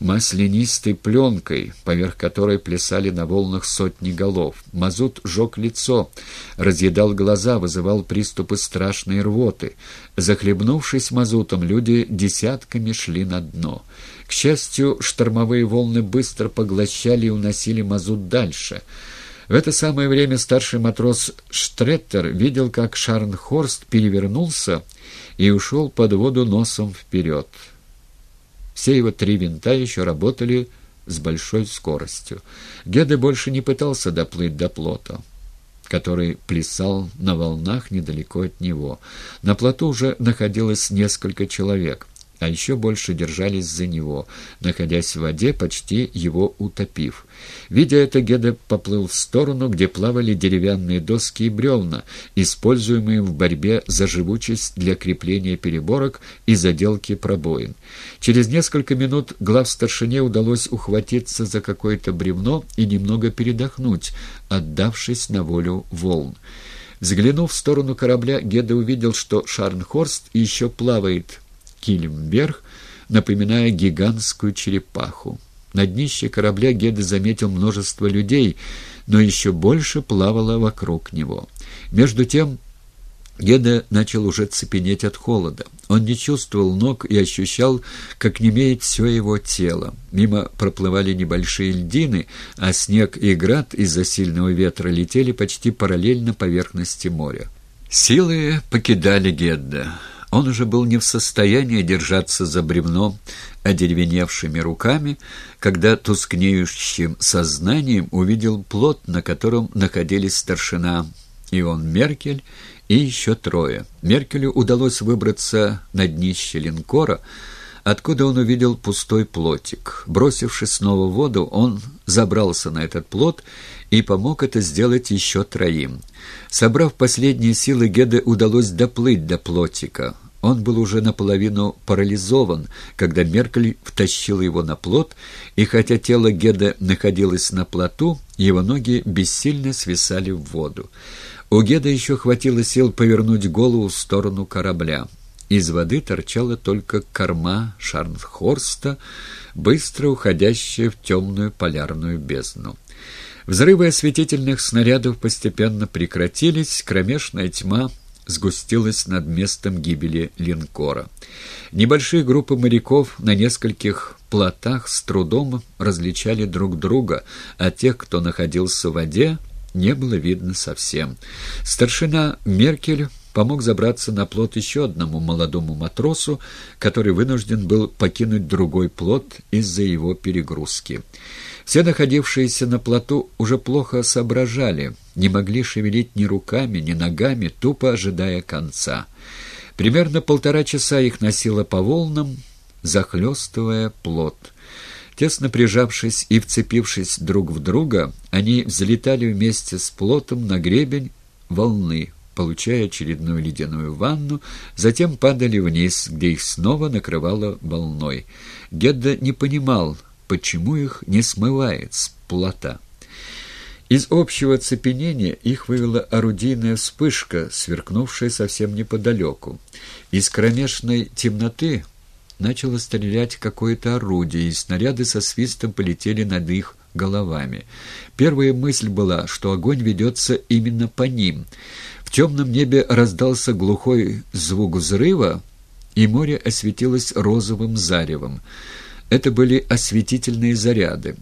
маслянистой пленкой, поверх которой плясали на волнах сотни голов. Мазут жег лицо, разъедал глаза, вызывал приступы страшной рвоты. Захлебнувшись мазутом, люди десятками шли на дно. К счастью, штормовые волны быстро поглощали и уносили мазут дальше. В это самое время старший матрос Штреттер видел, как Шарнхорст перевернулся и ушел под воду носом вперед. Все его три винта еще работали с большой скоростью. Геде больше не пытался доплыть до плота, который плясал на волнах недалеко от него. На плоту уже находилось несколько человек — а еще больше держались за него, находясь в воде, почти его утопив. Видя это, Геда поплыл в сторону, где плавали деревянные доски и бревна, используемые в борьбе за живучесть для крепления переборок и заделки пробоин. Через несколько минут глав старшине удалось ухватиться за какое-то бревно и немного передохнуть, отдавшись на волю волн. Взглянув в сторону корабля, Геда увидел, что Шарнхорст еще плавает килем вверх, напоминая гигантскую черепаху. На днище корабля Геда заметил множество людей, но еще больше плавало вокруг него. Между тем Геда начал уже цепенеть от холода. Он не чувствовал ног и ощущал, как немеет все его тело. Мимо проплывали небольшие льдины, а снег и град из-за сильного ветра летели почти параллельно поверхности моря. Силы покидали Гедда. Он уже был не в состоянии держаться за бревно одеревеневшими руками, когда тускнеющим сознанием увидел плот, на котором находились старшина Ион Меркель и еще трое. Меркелю удалось выбраться на днище линкора, откуда он увидел пустой плотик. Бросившись снова воду, он забрался на этот плот и помог это сделать еще троим. Собрав последние силы, Геде удалось доплыть до плотика. Он был уже наполовину парализован, когда Меркель втащил его на плот, и хотя тело Геда находилось на плоту, его ноги бессильно свисали в воду. У Геда еще хватило сил повернуть голову в сторону корабля. Из воды торчала только корма Шарнхорста, быстро уходящая в темную полярную бездну. Взрывы осветительных снарядов постепенно прекратились, кромешная тьма сгустилась над местом гибели линкора. Небольшие группы моряков на нескольких плотах с трудом различали друг друга, а тех, кто находился в воде, не было видно совсем. Старшина Меркель помог забраться на плот еще одному молодому матросу, который вынужден был покинуть другой плот из-за его перегрузки. Все находившиеся на плоту уже плохо соображали, не могли шевелить ни руками, ни ногами, тупо ожидая конца. Примерно полтора часа их носило по волнам, захлестывая плот. Тесно прижавшись и вцепившись друг в друга, они взлетали вместе с плотом на гребень волны, получая очередную ледяную ванну, затем падали вниз, где их снова накрывало волной. Гедда не понимал, почему их не смывает с плота. Из общего цепенения их вывела орудийная вспышка, сверкнувшая совсем неподалеку. Из кромешной темноты начало стрелять какое-то орудие, и снаряды со свистом полетели над их головами. Первая мысль была, что огонь ведется именно по ним. Темном небе раздался глухой звук взрыва, и море осветилось розовым заревом. Это были осветительные заряды.